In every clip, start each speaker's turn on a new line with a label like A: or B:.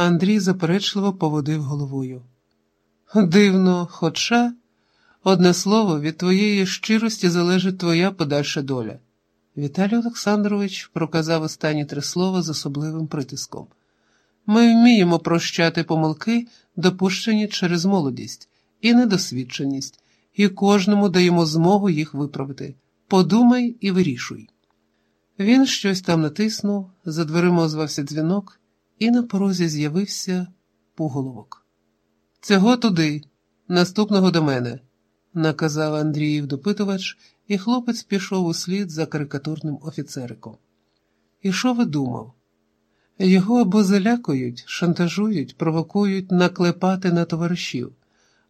A: Андрій заперечливо поводив головою. Дивно, хоча, одне слово, від твоєї щирості залежить твоя подальша доля. Віталій Олександрович проказав останні три слова з особливим притиском. Ми вміємо прощати помилки, допущені через молодість і недосвідченість, і кожному даємо змогу їх виправити. Подумай і вирішуй. Він щось там натиснув, за дверима озвався дзвінок, і на порозі з'явився пуголовок. Цього туди, наступного до мене, наказав Андріїв допитувач, і хлопець пішов услід за карикатурним офіцериком. І що ви думав? Його або залякують, шантажують, провокують наклепати на товаришів,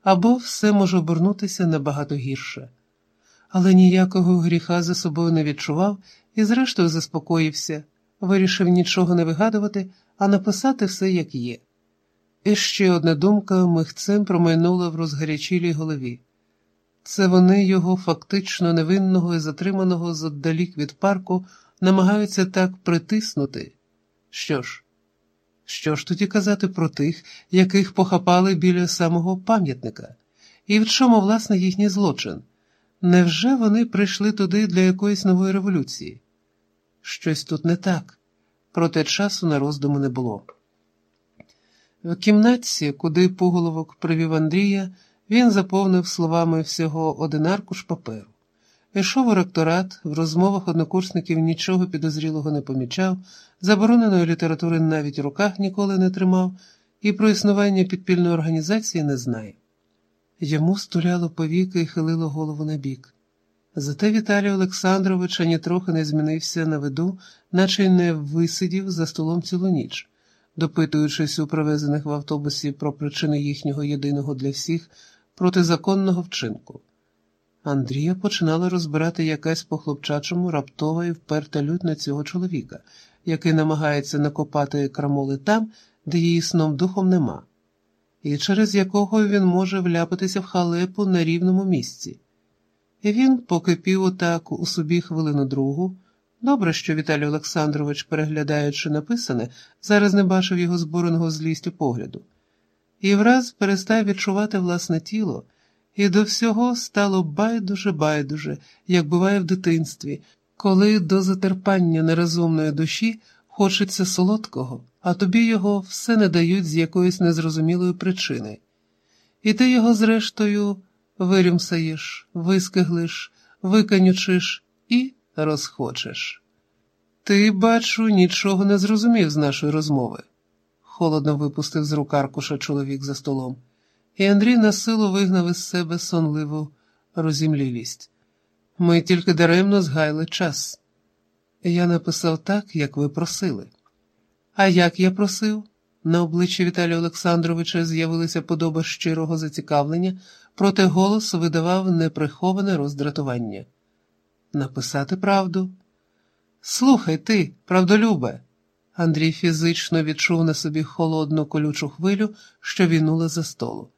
A: або все може обернутися набагато гірше. Але ніякого гріха за собою не відчував і, зрештою, заспокоївся, вирішив нічого не вигадувати, а написати все, як є. І ще одна думка михцем промайнула в розгарячілій голові. Це вони його фактично невинного і затриманого зодалік від парку намагаються так притиснути. Що ж, що ж тоді казати про тих, яких похапали біля самого пам'ятника? І в чому, власне, їхній злочин? Невже вони прийшли туди для якоїсь нової революції? Щось тут не так, проте часу на роздуму не було. В кімнатці, куди поголовок привів Андрія, він заповнив словами всього один аркуш паперу. Йшов у ректорат, в розмовах однокурсників нічого підозрілого не помічав, забороненої літератури навіть в руках ніколи не тримав, і про існування підпільної організації не знає. Йому стуляло повіки і хилило голову на бік. Зате Віталій Олександрович ані трохи не змінився на виду, наче й не висидів за столом цілу ніч, допитуючись у провезених в автобусі про причини їхнього єдиного для всіх протизаконного вчинку. Андрія починала розбирати якась по хлопчачому раптова і вперта лють на цього чоловіка, який намагається накопати крамоли там, де її сном духом нема, і через якого він може вляпатися в халепу на рівному місці. І він покипів отак у собі хвилину другу. Добре, що Віталій Олександрович, переглядаючи написане, зараз не бачив його збуреного злістю погляду, і враз перестав відчувати власне тіло, і до всього стало байдуже-байдуже, як буває в дитинстві, коли до затерпання нерозумної душі хочеться солодкого, а тобі його все не дають з якоїсь незрозумілої причини. І ти його, зрештою, вирюмсаєш, вискиглиш, виканючиш і розхочеш. Ти, бачу, нічого не зрозумів з нашої розмови, холодно випустив з рук аркуша чоловік за столом, і Андрій на силу вигнав із себе сонливу розімлілість. Ми тільки даремно згайли час. Я написав так, як ви просили. А як я просив? На обличчі Віталія Олександровича з'явилася подоба щирого зацікавлення, проте голос видавав неприховане роздратування. Написати правду. Слухай ти, правдолюбе. Андрій фізично відчув на собі холодну колючу хвилю, що вінула за столу.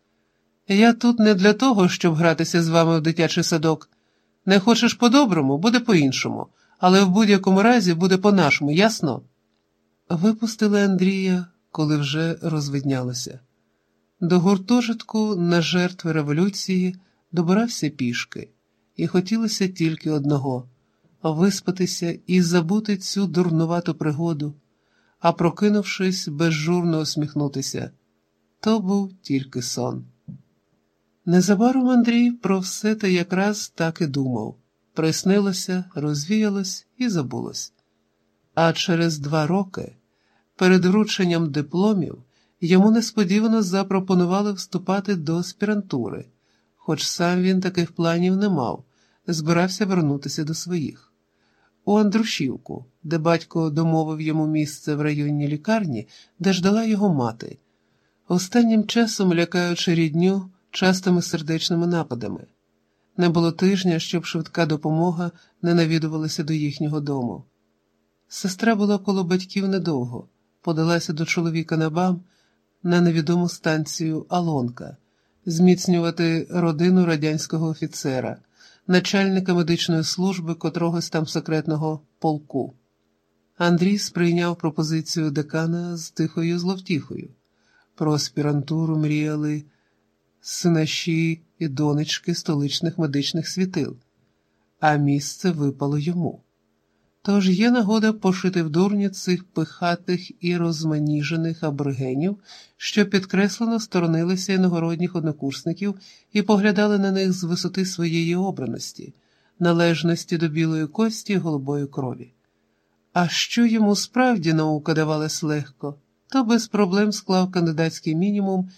A: Я тут не для того, щоб гратися з вами в дитячий садок. Не хочеш по-доброму, буде по-іншому, але в будь-якому разі буде по-нашому, ясно? Випустили Андрія, коли вже розвиднялося. До гуртожитку на жертви революції добирався пішки, і хотілося тільки одного виспатися і забути цю дурнувату пригоду, а прокинувшись, безжурно усміхнутися. То був тільки сон. Незабаром Андрій про все те якраз так і думав приснилося, розвіялось і забулось. А через два роки, перед врученням дипломів, йому несподівано запропонували вступати до аспірантури, хоч сам він таких планів не мав, збирався вернутися до своїх. У Андрушівку, де батько домовив йому місце в районній лікарні, де ждала його мати, останнім часом лякаючи рідню частими сердечними нападами. Не було тижня, щоб швидка допомога не навідувалася до їхнього дому. Сестра була коло батьків недовго, подалася до чоловіка на бам на невідому станцію Алонка, зміцнювати родину радянського офіцера, начальника медичної служби котрогось там секретного полку. Андрій сприйняв пропозицію декана з тихою зловтіхою. Про аспірантуру мріяли синаші і донечки столичних медичних світил, а місце випало йому. Тож є нагода пошити в дурні цих пихатих і розманіжених аборигенів, що підкреслено сторонилися іногородніх однокурсників і поглядали на них з висоти своєї обраності, належності до білої кості і голубої крові. А що йому справді наука давалась легко, то без проблем склав кандидатський мінімум